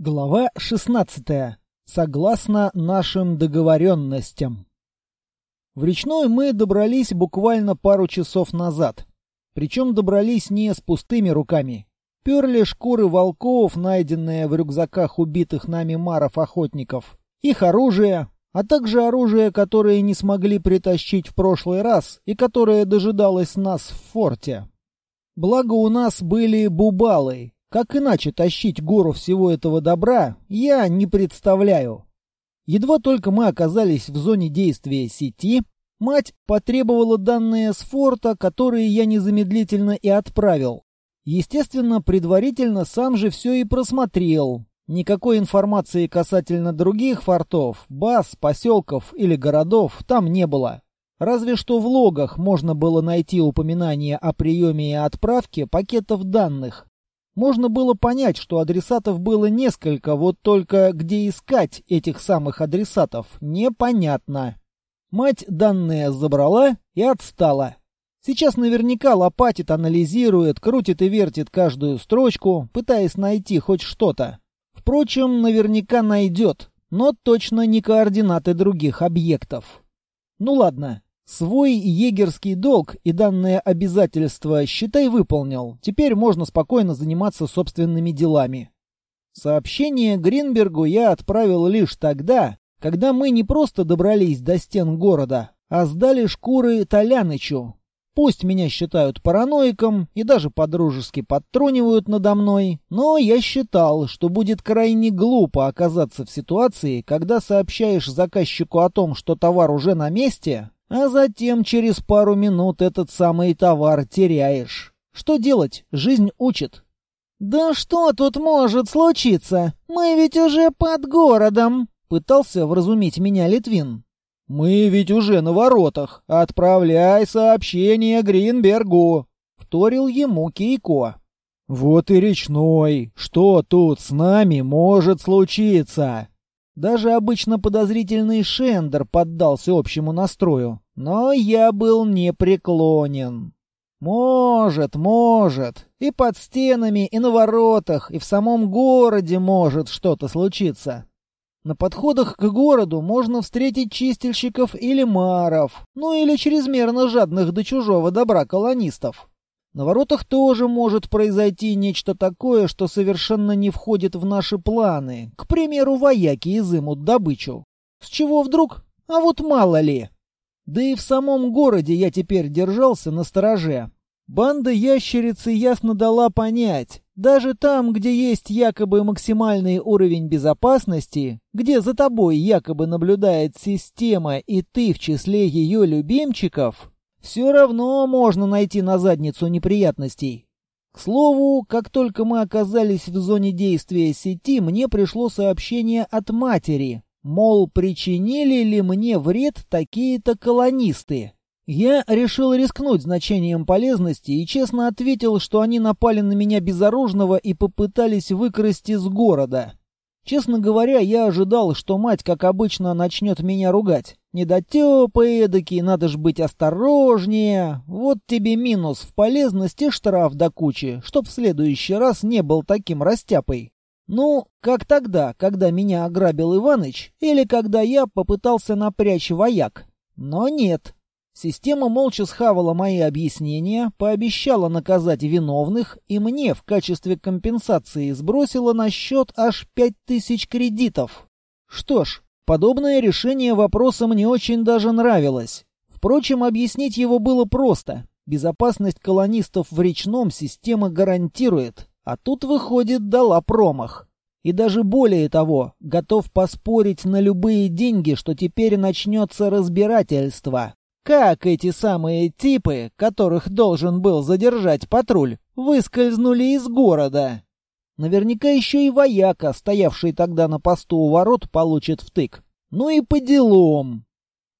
Глава 16. Согласно нашим договоренностям. В речной мы добрались буквально пару часов назад. Причем добрались не с пустыми руками. Перли шкуры волков, найденные в рюкзаках убитых нами маров-охотников, их оружие, а также оружие, которое не смогли притащить в прошлый раз и которое дожидалось нас в форте. Благо у нас были бубалы, как иначе тащить гору всего этого добра, я не представляю. Едва только мы оказались в зоне действия сети, мать потребовала данные с форта, которые я незамедлительно и отправил. Естественно, предварительно сам же все и просмотрел. Никакой информации касательно других фортов, баз, поселков или городов там не было. Разве что в логах можно было найти упоминание о приеме и отправке пакетов данных, можно было понять, что адресатов было несколько, вот только где искать этих самых адресатов, непонятно. Мать данные забрала и отстала. Сейчас наверняка лопатит, анализирует, крутит и вертит каждую строчку, пытаясь найти хоть что-то. Впрочем, наверняка найдет, но точно не координаты других объектов. Ну ладно, Свой егерский долг и данное обязательство, считай, выполнил. Теперь можно спокойно заниматься собственными делами. Сообщение Гринбергу я отправил лишь тогда, когда мы не просто добрались до стен города, а сдали шкуры Толянычу. Пусть меня считают параноиком и даже подружески подтрунивают надо мной, но я считал, что будет крайне глупо оказаться в ситуации, когда сообщаешь заказчику о том, что товар уже на месте, а затем через пару минут этот самый товар теряешь. Что делать? Жизнь учит. «Да что тут может случиться? Мы ведь уже под городом!» — пытался вразумить меня Литвин. «Мы ведь уже на воротах. Отправляй сообщение Гринбергу!» — вторил ему Кейко. «Вот и речной. Что тут с нами может случиться?» Даже обычно подозрительный Шендер поддался общему настрою. Но я был непреклонен. Может, может. И под стенами, и на воротах, и в самом городе может что-то случиться. На подходах к городу можно встретить чистильщиков или маров, ну или чрезмерно жадных до чужого добра колонистов. На воротах тоже может произойти нечто такое, что совершенно не входит в наши планы. К примеру, вояки изымут добычу. С чего вдруг? А вот мало ли. Да и в самом городе я теперь держался на стороже. Банда ящерицы ясно дала понять, даже там, где есть якобы максимальный уровень безопасности, где за тобой якобы наблюдает система и ты в числе ее любимчиков, все равно можно найти на задницу неприятностей. К слову, как только мы оказались в зоне действия сети, мне пришло сообщение от матери, мол, причинили ли мне вред такие-то колонисты. Я решил рискнуть значением полезности и честно ответил, что они напали на меня безоружного и попытались выкрасть из города. Честно говоря, я ожидал, что мать, как обычно, начнет меня ругать. Недотёпы эдакий, надо ж быть осторожнее. Вот тебе минус в полезности штраф до кучи, чтоб в следующий раз не был таким растяпой. Ну, как тогда, когда меня ограбил Иваныч, или когда я попытался напрячь вояк. Но нет, Система молча схавала мои объяснения, пообещала наказать виновных и мне в качестве компенсации сбросила на счет аж пять тысяч кредитов. Что ж, подобное решение вопроса мне очень даже нравилось. Впрочем, объяснить его было просто. Безопасность колонистов в речном система гарантирует, а тут, выходит, дала промах. И даже более того, готов поспорить на любые деньги, что теперь начнется разбирательство. Как эти самые типы, которых должен был задержать патруль, выскользнули из города? Наверняка еще и вояка, стоявший тогда на посту у ворот, получит втык. Ну и по делам.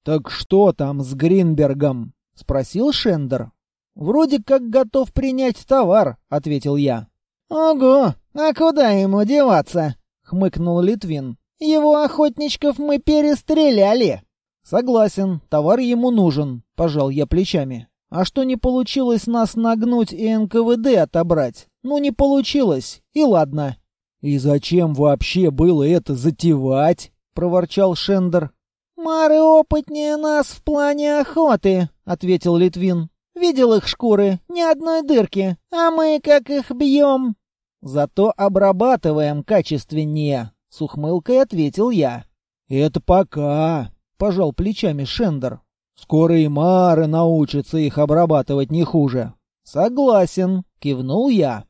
«Так что там с Гринбергом?» — спросил Шендер. «Вроде как готов принять товар», — ответил я. «Ого! А куда ему деваться?» — хмыкнул Литвин. «Его охотничков мы перестреляли!» «Согласен, товар ему нужен», — пожал я плечами. «А что не получилось нас нагнуть и НКВД отобрать? Ну, не получилось, и ладно». «И зачем вообще было это затевать?» — проворчал Шендер. «Мары опытнее нас в плане охоты», — ответил Литвин. «Видел их шкуры, ни одной дырки, а мы как их бьем». «Зато обрабатываем качественнее», — с ухмылкой ответил я. «Это пока», — пожал плечами Шендер. «Скоро и Мары научатся их обрабатывать не хуже». «Согласен», — кивнул я.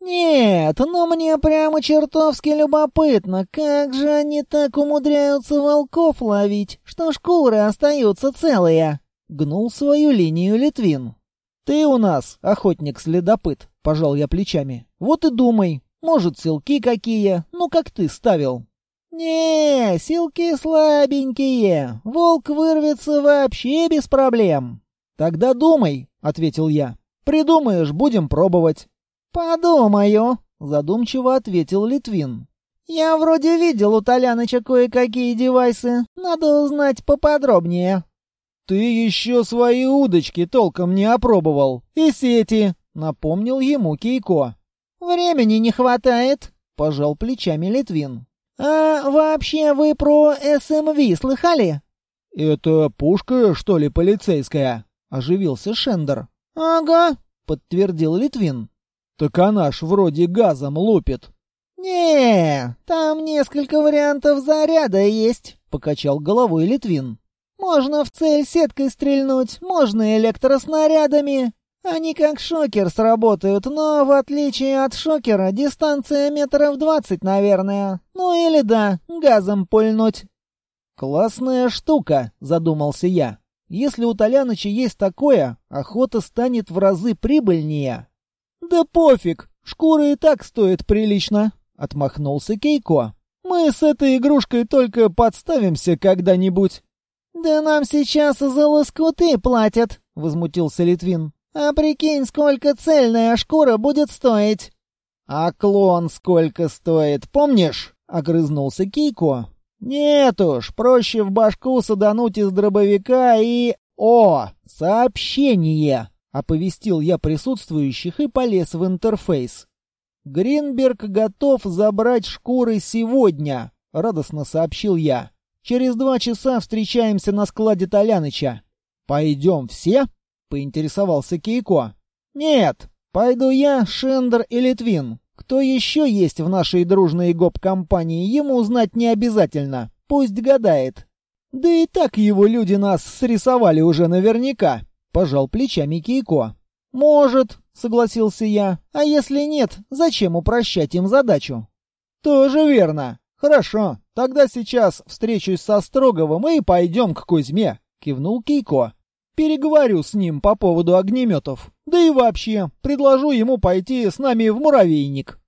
«Нет, но мне прямо чертовски любопытно, как же они так умудряются волков ловить, что шкуры остаются целые?» — гнул свою линию Литвин. «Ты у нас охотник-следопыт», — пожал я плечами. «Вот и думай, может, силки какие, ну как ты ставил». «Не, силки слабенькие, волк вырвется вообще без проблем». «Тогда думай», — ответил я. «Придумаешь, будем пробовать». «Подумаю», — задумчиво ответил Литвин. «Я вроде видел у Толяныча кое-какие девайсы. Надо узнать поподробнее». «Ты еще свои удочки толком не опробовал. И сети», — напомнил ему Кейко. «Времени не хватает», — пожал плечами Литвин. «А вообще вы про СМВ слыхали?» «Это пушка, что ли, полицейская?» — оживился Шендер. «Ага», — подтвердил Литвин. «Так она ж вроде газом лупит». «Не, там несколько вариантов заряда есть», — покачал головой Литвин. «Можно в цель сеткой стрельнуть, можно электроснарядами. Они как шокер сработают, но в отличие от шокера дистанция метров двадцать, наверное. Ну или да, газом пульнуть». «Классная штука», — задумался я. «Если у Толяныча есть такое, охота станет в разы прибыльнее». «Да пофиг, шкура и так стоит прилично», — отмахнулся Кейко. «Мы с этой игрушкой только подставимся когда-нибудь». «Да нам сейчас за лоскуты платят», — возмутился Литвин. «А прикинь, сколько цельная шкура будет стоить». «А клон сколько стоит, помнишь?» — огрызнулся Кейко. «Нет уж, проще в башку садануть из дробовика и... О, сообщение!» Оповестил я присутствующих и полез в интерфейс. «Гринберг готов забрать шкуры сегодня», — радостно сообщил я. «Через два часа встречаемся на складе Толяныча». «Пойдем все?» — поинтересовался Кейко. «Нет, пойду я, Шендер и Литвин. Кто еще есть в нашей дружной гоп-компании, ему узнать не обязательно. Пусть гадает. Да и так его люди нас срисовали уже наверняка». Пожал плечами Кейко. «Может», — согласился я. «А если нет, зачем упрощать им задачу?» «Тоже верно. Хорошо, тогда сейчас встречусь со Строговым и пойдем к Кузьме», — кивнул Кейко. «Переговорю с ним по поводу огнеметов. Да и вообще, предложу ему пойти с нами в муравейник».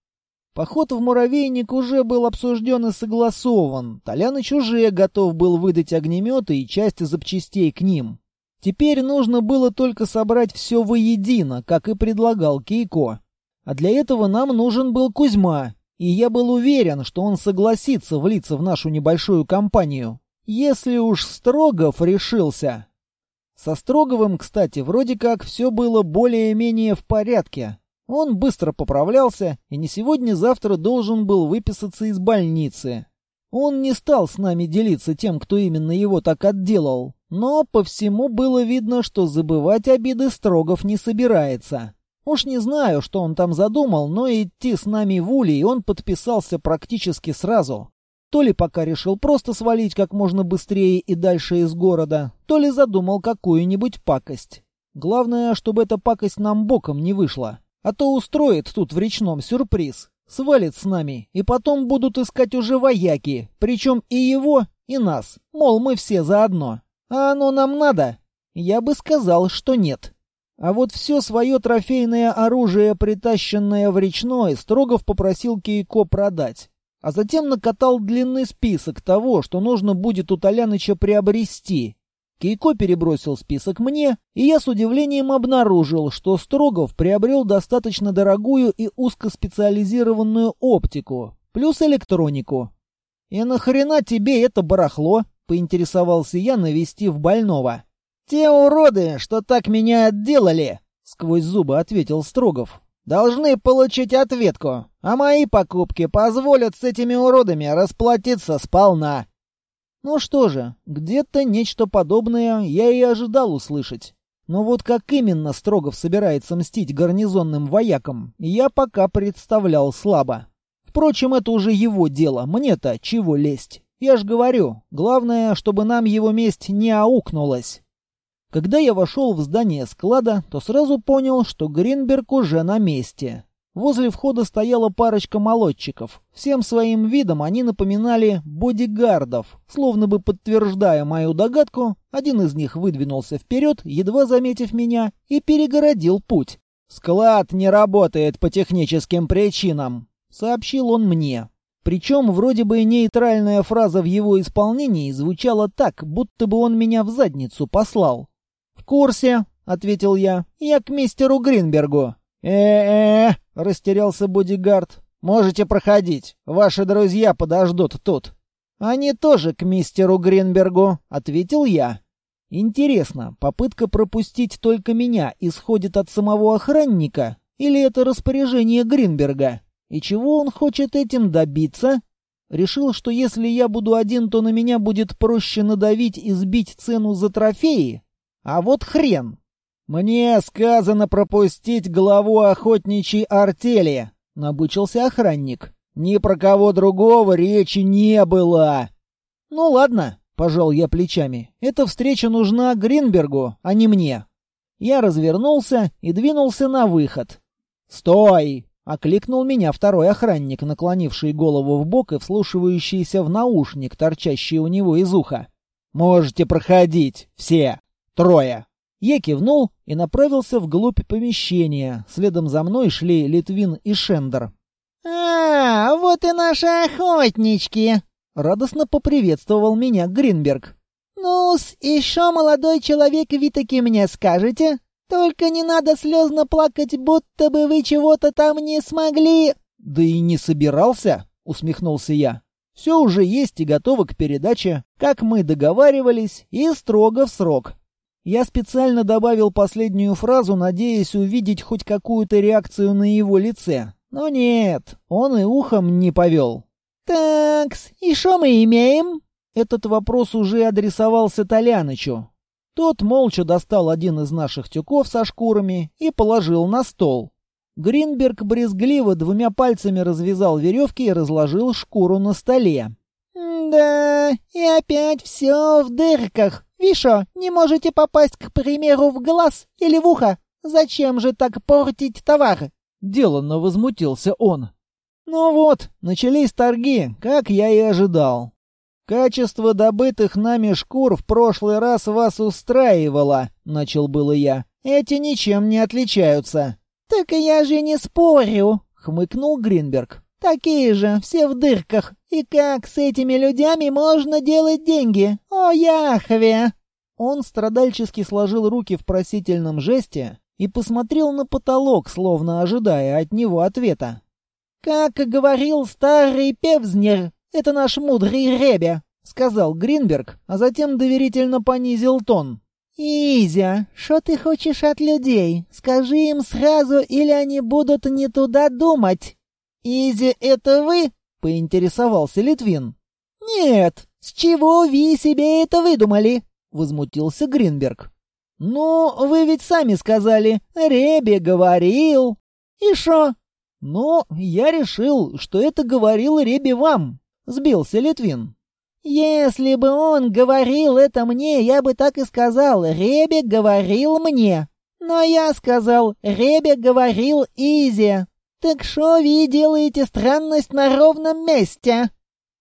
Поход в муравейник уже был обсужден и согласован. Толяныч уже готов был выдать огнеметы и часть запчастей к ним. Теперь нужно было только собрать все воедино, как и предлагал Кейко. А для этого нам нужен был Кузьма, и я был уверен, что он согласится влиться в нашу небольшую компанию. Если уж Строгов решился. Со Строговым, кстати, вроде как все было более-менее в порядке. Он быстро поправлялся и не сегодня-завтра должен был выписаться из больницы. Он не стал с нами делиться тем, кто именно его так отделал. Но по всему было видно, что забывать обиды Строгов не собирается. Уж не знаю, что он там задумал, но идти с нами в Улей он подписался практически сразу. То ли пока решил просто свалить как можно быстрее и дальше из города, то ли задумал какую-нибудь пакость. Главное, чтобы эта пакость нам боком не вышла. А то устроит тут в речном сюрприз. Свалит с нами, и потом будут искать уже вояки, причем и его, и нас. Мол, мы все заодно. А оно нам надо? Я бы сказал, что нет. А вот все свое трофейное оружие, притащенное в речной, Строгов попросил Кейко продать. А затем накатал длинный список того, что нужно будет у Толяныча приобрести. Кейко перебросил список мне, и я с удивлением обнаружил, что Строгов приобрел достаточно дорогую и узкоспециализированную оптику, плюс электронику. «И нахрена тебе это барахло?» — поинтересовался я, навестив больного. «Те уроды, что так меня отделали!» — сквозь зубы ответил Строгов. Должны получить ответку, а мои покупки позволят с этими уродами расплатиться сполна. Ну что же, где-то нечто подобное я и ожидал услышать. Но вот как именно Строгов собирается мстить гарнизонным воякам, я пока представлял слабо. Впрочем, это уже его дело, мне-то чего лезть. Я ж говорю, главное, чтобы нам его месть не аукнулась. Когда я вошел в здание склада, то сразу понял, что Гринберг уже на месте. Возле входа стояла парочка молодчиков. Всем своим видом они напоминали бодигардов. Словно бы подтверждая мою догадку, один из них выдвинулся вперед, едва заметив меня, и перегородил путь. «Склад не работает по техническим причинам», — сообщил он мне. Причем вроде бы нейтральная фраза в его исполнении звучала так, будто бы он меня в задницу послал. «В курсе», — ответил я, — «я к мистеру Гринбергу». «Э-э-э», — растерялся бодигард. «Можете проходить. Ваши друзья подождут тут». «Они тоже к мистеру Гринбергу», — ответил я. «Интересно, попытка пропустить только меня исходит от самого охранника? Или это распоряжение Гринберга? И чего он хочет этим добиться?» Решил, что если я буду один, то на меня будет проще надавить и сбить цену за трофеи? А вот хрен! «Мне сказано пропустить главу охотничьей артели», — набычился охранник. «Ни про кого другого речи не было». «Ну ладно», — пожал я плечами. «Эта встреча нужна Гринбергу, а не мне». Я развернулся и двинулся на выход. «Стой!» — окликнул меня второй охранник, наклонивший голову в бок и вслушивающийся в наушник, торчащий у него из уха. «Можете проходить, все, трое». Я кивнул и направился вглубь помещения. Следом за мной шли Литвин и Шендер. «А, вот и наши охотнички!» — радостно поприветствовал меня Гринберг. «Ну-с, еще, молодой человек, вы таки мне скажете? Только не надо слезно плакать, будто бы вы чего-то там не смогли...» «Да и не собирался», — усмехнулся я. «Все уже есть и готово к передаче, как мы договаривались, и строго в срок. Я специально добавил последнюю фразу, надеясь увидеть хоть какую-то реакцию на его лице. Но нет, он и ухом не повел. «Такс, и что мы имеем?» Этот вопрос уже адресовался Толянычу. Тот молча достал один из наших тюков со шкурами и положил на стол. Гринберг брезгливо двумя пальцами развязал веревки и разложил шкуру на столе. «Да, и опять все в дырках. Вишо, не можете попасть, к примеру, в глаз или в ухо. Зачем же так портить товар?» Деланно возмутился он. «Ну вот, начались торги, как я и ожидал. Качество добытых нами шкур в прошлый раз вас устраивало», — начал было я. «Эти ничем не отличаются». «Так я же не спорю», — хмыкнул Гринберг. Такие же, все в дырках. И как с этими людьми можно делать деньги? О, Яхве!» Он страдальчески сложил руки в просительном жесте и посмотрел на потолок, словно ожидая от него ответа. «Как говорил старый Певзнер, это наш мудрый Ребе», — сказал Гринберг, а затем доверительно понизил тон. «Изя, что ты хочешь от людей? Скажи им сразу, или они будут не туда думать». «Изи, это вы?» — поинтересовался Литвин. «Нет, с чего вы себе это выдумали?» — возмутился Гринберг. «Ну, вы ведь сами сказали, Ребе говорил». «И шо?» «Ну, я решил, что это говорил Ребе вам», — сбился Литвин. «Если бы он говорил это мне, я бы так и сказал, Ребе говорил мне. Но я сказал, Ребе говорил Изе. «Так что вы делаете странность на ровном месте?»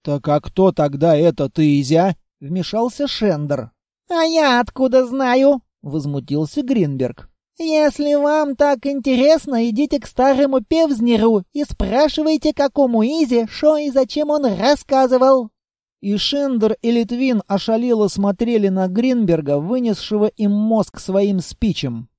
«Так а кто тогда этот Изя?» — вмешался Шендер. «А я откуда знаю?» — возмутился Гринберг. «Если вам так интересно, идите к старому Певзнеру и спрашивайте, какому Изи, что и зачем он рассказывал». И Шендер, и Литвин ошалело смотрели на Гринберга, вынесшего им мозг своим спичем.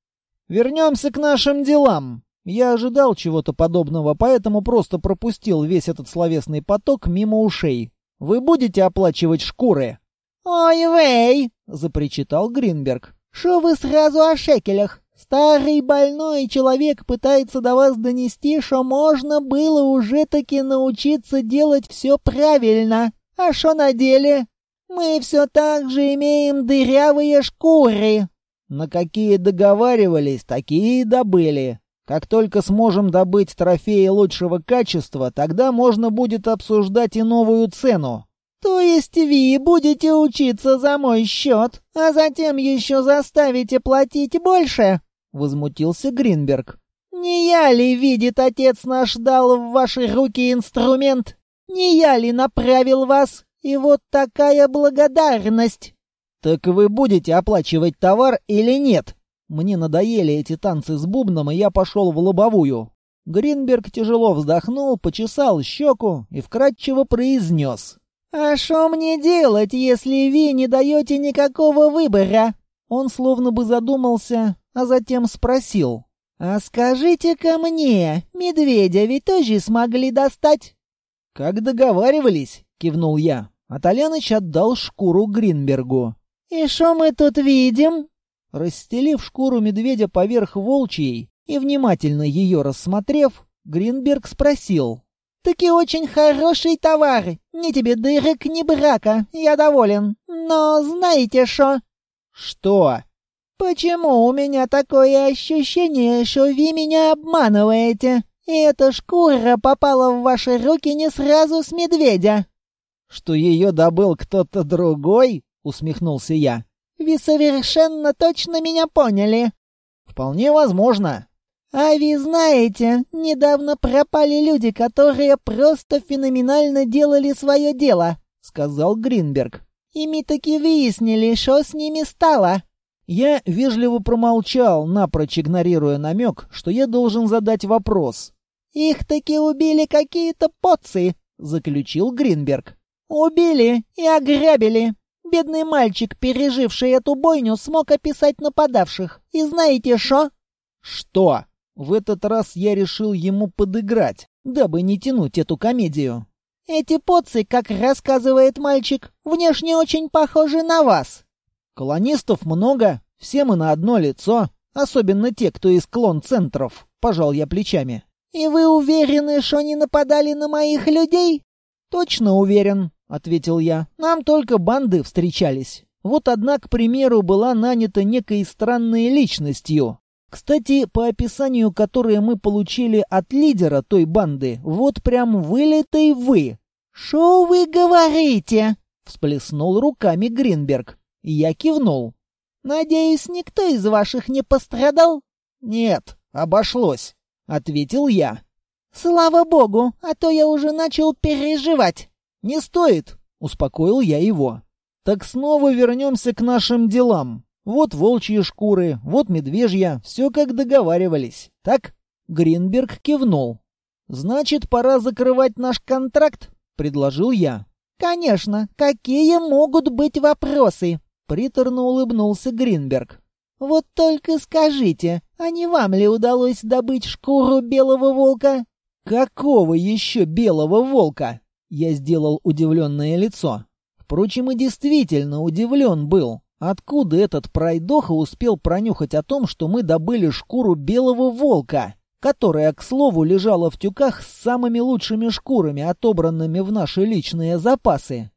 «Вернемся к нашим делам», я ожидал чего-то подобного, поэтому просто пропустил весь этот словесный поток мимо ушей. Вы будете оплачивать шкуры? «Ой, вей!» — запричитал Гринберг. «Шо вы сразу о шекелях? Старый больной человек пытается до вас донести, что можно было уже таки научиться делать все правильно. А что на деле? Мы все так же имеем дырявые шкуры. На какие договаривались, такие и добыли. Как только сможем добыть трофеи лучшего качества, тогда можно будет обсуждать и новую цену. То есть вы будете учиться за мой счет, а затем еще заставите платить больше? возмутился Гринберг. «Не я ли, видит отец наш, дал в ваши руки инструмент? Не я ли направил вас? И вот такая благодарность!» «Так вы будете оплачивать товар или нет?» Мне надоели эти танцы с бубном, и я пошел в лобовую. Гринберг тяжело вздохнул, почесал щеку и вкратчиво произнес. «А что мне делать, если вы не даете никакого выбора?» Он словно бы задумался, а затем спросил. «А скажите-ка мне, медведя ведь тоже смогли достать?» «Как договаривались», — кивнул я. А Толяныч отдал шкуру Гринбергу. «И что мы тут видим?» Расстелив шкуру медведя поверх волчьей и внимательно ее рассмотрев, Гринберг спросил. «Таки очень хороший товар. Ни тебе дырок, ни брака. Я доволен. Но знаете что?» «Что?» «Почему у меня такое ощущение, что вы меня обманываете? И эта шкура попала в ваши руки не сразу с медведя?» «Что ее добыл кто-то другой?» — усмехнулся я. «Вы совершенно точно меня поняли». «Вполне возможно». «А вы знаете, недавно пропали люди, которые просто феноменально делали свое дело», — сказал Гринберг. «И мы таки выяснили, что с ними стало». Я вежливо промолчал, напрочь игнорируя намек, что я должен задать вопрос. «Их таки убили какие-то поцы», — заключил Гринберг. «Убили и ограбили. Бедный мальчик, переживший эту бойню, смог описать нападавших. И знаете что?» «Что?» В этот раз я решил ему подыграть, дабы не тянуть эту комедию. «Эти поцы, как рассказывает мальчик, внешне очень похожи на вас. «Колонистов много, все мы на одно лицо, особенно те, кто из клон-центров», — пожал я плечами. «И вы уверены, что не нападали на моих людей?» «Точно уверен», — ответил я. «Нам только банды встречались. Вот одна, к примеру, была нанята некой странной личностью. Кстати, по описанию, которое мы получили от лидера той банды, вот прям вылитый вы». «Шо вы говорите?» — всплеснул руками Гринберг. Я кивнул. «Надеюсь, никто из ваших не пострадал?» «Нет, обошлось», — ответил я. «Слава богу, а то я уже начал переживать». «Не стоит», — успокоил я его. «Так снова вернемся к нашим делам. Вот волчьи шкуры, вот медвежья, все как договаривались. Так?» Гринберг кивнул. «Значит, пора закрывать наш контракт?» — предложил я. «Конечно. Какие могут быть вопросы?» Приторно улыбнулся Гринберг. «Вот только скажите, а не вам ли удалось добыть шкуру белого волка?» «Какого еще белого волка?» Я сделал удивленное лицо. Впрочем, и действительно удивлен был. Откуда этот пройдоха успел пронюхать о том, что мы добыли шкуру белого волка, которая, к слову, лежала в тюках с самыми лучшими шкурами, отобранными в наши личные запасы?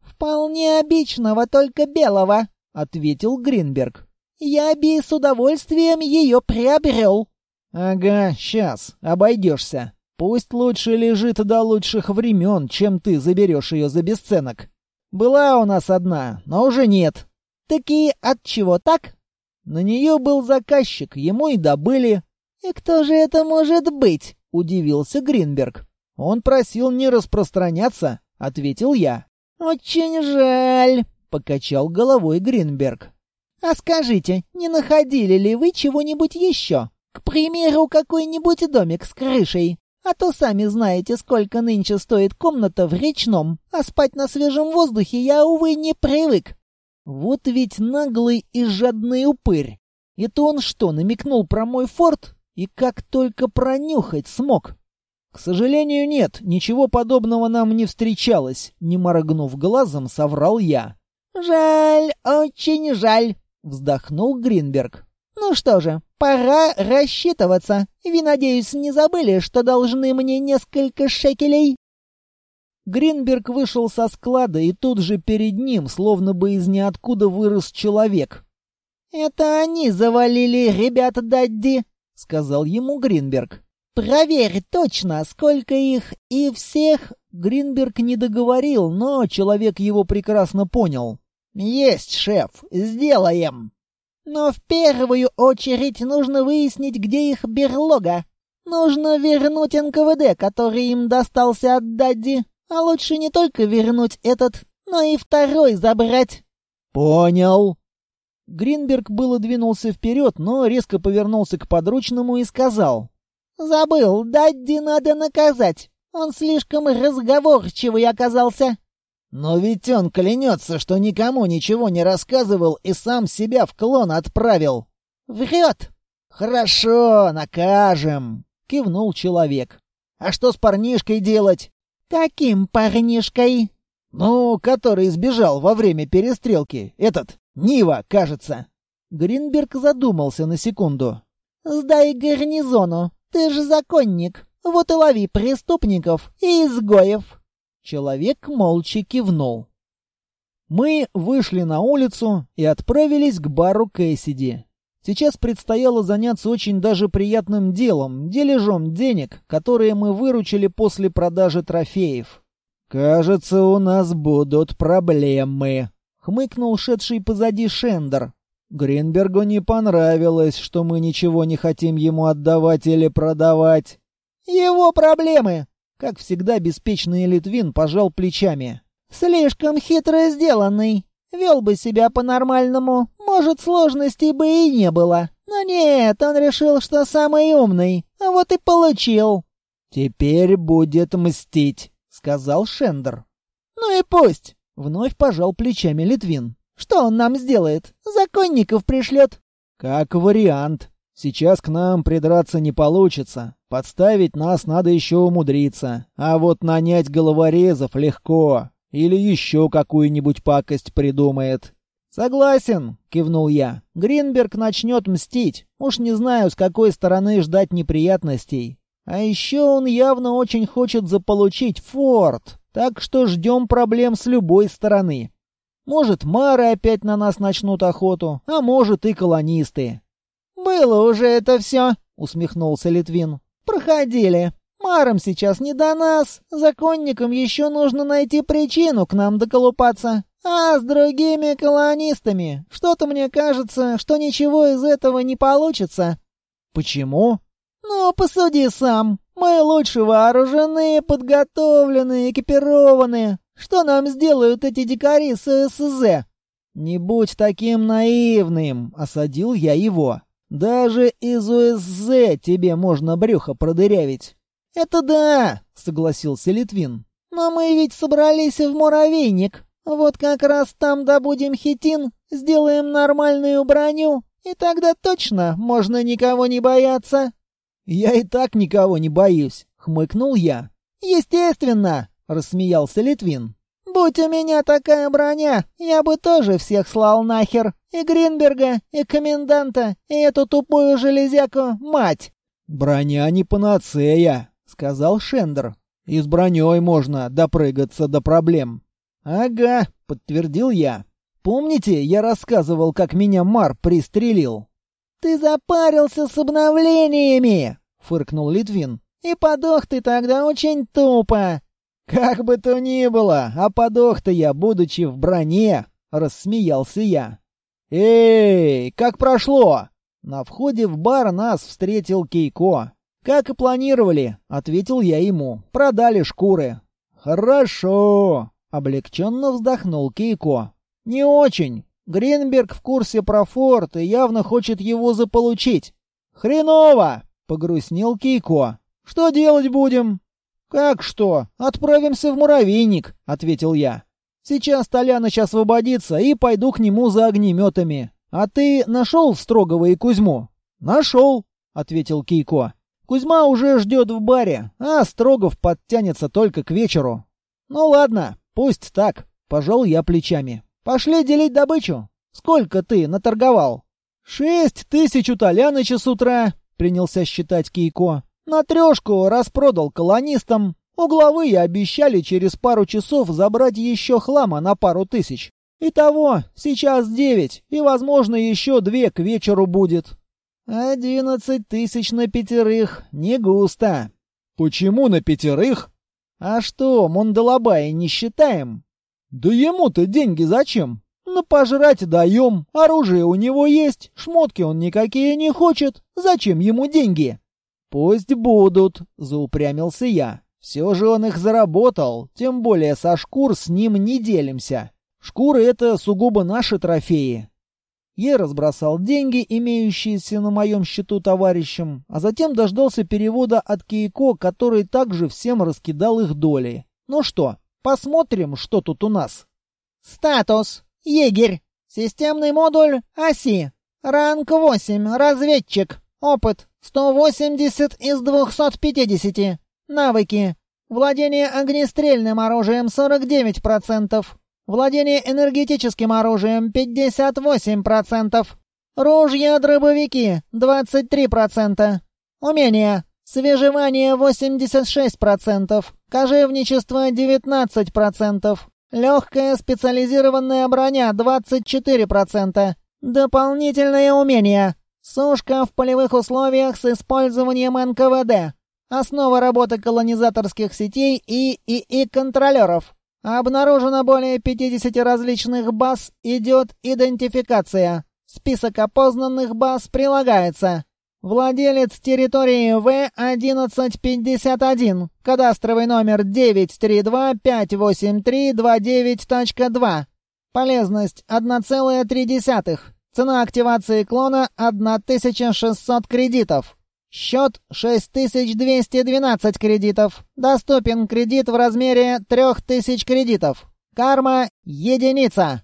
«Вполне обычного, только белого», — ответил Гринберг. «Я би с удовольствием ее приобрел». «Ага, сейчас, обойдешься. Пусть лучше лежит до лучших времен, чем ты заберешь ее за бесценок. Была у нас одна, но уже нет». «Таки от чего так?» На нее был заказчик, ему и добыли. «И кто же это может быть?» — удивился Гринберг. «Он просил не распространяться», — ответил я. «Очень жаль», — покачал головой Гринберг. «А скажите, не находили ли вы чего-нибудь еще? К примеру, какой-нибудь домик с крышей? А то сами знаете, сколько нынче стоит комната в речном, а спать на свежем воздухе я, увы, не привык». «Вот ведь наглый и жадный упырь! Это он что, намекнул про мой форт? И как только пронюхать смог?» «К сожалению, нет, ничего подобного нам не встречалось», — не моргнув глазом, соврал я. «Жаль, очень жаль», — вздохнул Гринберг. Ну что же, пора рассчитываться. Вы, надеюсь, не забыли, что должны мне несколько шекелей?» Гринберг вышел со склада, и тут же перед ним, словно бы из ниоткуда вырос человек. «Это они завалили ребята Дадди», — сказал ему Гринберг. «Проверь точно, сколько их и всех...» Гринберг не договорил, но человек его прекрасно понял. «Есть, шеф, сделаем!» «Но в первую очередь нужно выяснить, где их берлога. Нужно вернуть НКВД, который им достался от Дадди. А лучше не только вернуть этот, но и второй забрать». «Понял». Гринберг было двинулся вперед, но резко повернулся к подручному и сказал. «Забыл, Дадди надо наказать. Он слишком разговорчивый оказался». «Но ведь он клянется, что никому ничего не рассказывал и сам себя в клон отправил». «Врет!» «Хорошо, накажем», — кивнул человек. «А что с парнишкой делать?» «Каким парнишкой?» «Ну, который сбежал во время перестрелки. Этот, Нива, кажется». Гринберг задумался на секунду. «Сдай гарнизону. Ты же законник. Вот и лови преступников и изгоев». Человек молча кивнул. Мы вышли на улицу и отправились к бару Кэссиди. Сейчас предстояло заняться очень даже приятным делом, дележом денег, которые мы выручили после продажи трофеев. «Кажется, у нас будут проблемы», — хмыкнул шедший позади Шендер. Гринбергу не понравилось, что мы ничего не хотим ему отдавать или продавать. «Его проблемы!» Как всегда, беспечный Литвин пожал плечами. «Слишком хитро сделанный. Вел бы себя по-нормальному, может, сложностей бы и не было. Но нет, он решил, что самый умный. А вот и получил». «Теперь будет мстить», — сказал Шендер. «Ну и пусть», — вновь пожал плечами Литвин. «Что он нам сделает? Законников пришлет». «Как вариант. Сейчас к нам придраться не получится. Подставить нас надо еще умудриться. А вот нанять головорезов легко. Или еще какую-нибудь пакость придумает. «Согласен», — кивнул я. «Гринберг начнет мстить. Уж не знаю, с какой стороны ждать неприятностей. А еще он явно очень хочет заполучить форт, так что ждем проблем с любой стороны. Может, мары опять на нас начнут охоту, а может и колонисты». «Было уже это все», — усмехнулся Литвин. «Проходили. Марам сейчас не до нас. Законникам еще нужно найти причину к нам доколупаться. А с другими колонистами что-то мне кажется, что ничего из этого не получится». «Почему?» «Ну, посуди сам. Мы лучше вооружены, подготовлены, экипированы. Что нам сделают эти дикари с СЗ?» «Не будь таким наивным», — осадил я его. Даже из УСЗ тебе можно брюхо продырявить. Это да, согласился Литвин. Но мы ведь собрались в муравейник. Вот как раз там добудем хитин, сделаем нормальную броню, и тогда точно можно никого не бояться. Я и так никого не боюсь, хмыкнул я. Естественно, рассмеялся Литвин. Будь у меня такая броня, я бы тоже всех слал нахер. И Гринберга, и коменданта, и эту тупую железяку, мать!» «Броня не панацея», — сказал Шендер. «И с броней можно допрыгаться до проблем». «Ага», — подтвердил я. «Помните, я рассказывал, как меня Мар пристрелил?» «Ты запарился с обновлениями!» — фыркнул Литвин. «И подох ты тогда очень тупо!» «Как бы то ни было, а подох-то я, будучи в броне!» — рассмеялся я. «Эй, как прошло?» На входе в бар нас встретил Кейко. «Как и планировали», — ответил я ему. «Продали шкуры». «Хорошо», — облегченно вздохнул Кейко. «Не очень. Гринберг в курсе про форт и явно хочет его заполучить». «Хреново!» — погрустнел Кейко. «Что делать будем?» «Как что? Отправимся в муравейник», — ответил я. «Сейчас Толяныч освободится, и пойду к нему за огнеметами. А ты нашел Строгова и Кузьму?» «Нашел», — ответил Кейко. «Кузьма уже ждет в баре, а Строгов подтянется только к вечеру». «Ну ладно, пусть так», — пожал я плечами. «Пошли делить добычу. Сколько ты наторговал?» «Шесть тысяч у Толяныча с утра», — принялся считать Кейко. «На трешку распродал колонистам. Угловые обещали через пару часов забрать еще хлама на пару тысяч. Итого, сейчас девять, и, возможно, еще две к вечеру будет». «Одиннадцать тысяч на пятерых. Не густо». «Почему на пятерых?» «А что, Мандалабая не считаем?» «Да ему-то деньги зачем? На пожрать даем, оружие у него есть, шмотки он никакие не хочет. Зачем ему деньги?» «Пусть будут», — заупрямился я. «Все же он их заработал, тем более со шкур с ним не делимся. Шкуры — это сугубо наши трофеи». Я разбросал деньги, имеющиеся на моем счету товарищам, а затем дождался перевода от Кейко, который также всем раскидал их доли. Ну что, посмотрим, что тут у нас. «Статус. Егерь. Системный модуль оси. Ранг 8. Разведчик. Опыт 180 из 250. Навыки. Владение огнестрельным оружием 49%. Владение энергетическим оружием 58%. Ружья-дробовики 23%. Умения. Свежевание 86%. Кожевничество 19%. Легкая специализированная броня 24%. Дополнительные умения. Сушка в полевых условиях с использованием НКВД. Основа работы колонизаторских сетей и ИИ-контролеров. Обнаружено более 50 различных баз, идет идентификация. Список опознанных баз прилагается. Владелец территории В-1151. Кадастровый номер 932-583-29.2. Полезность 1,3. Цена активации клона 1600 кредитов. Счет 6212 кредитов. Доступен кредит в размере 3000 кредитов. Карма – единица.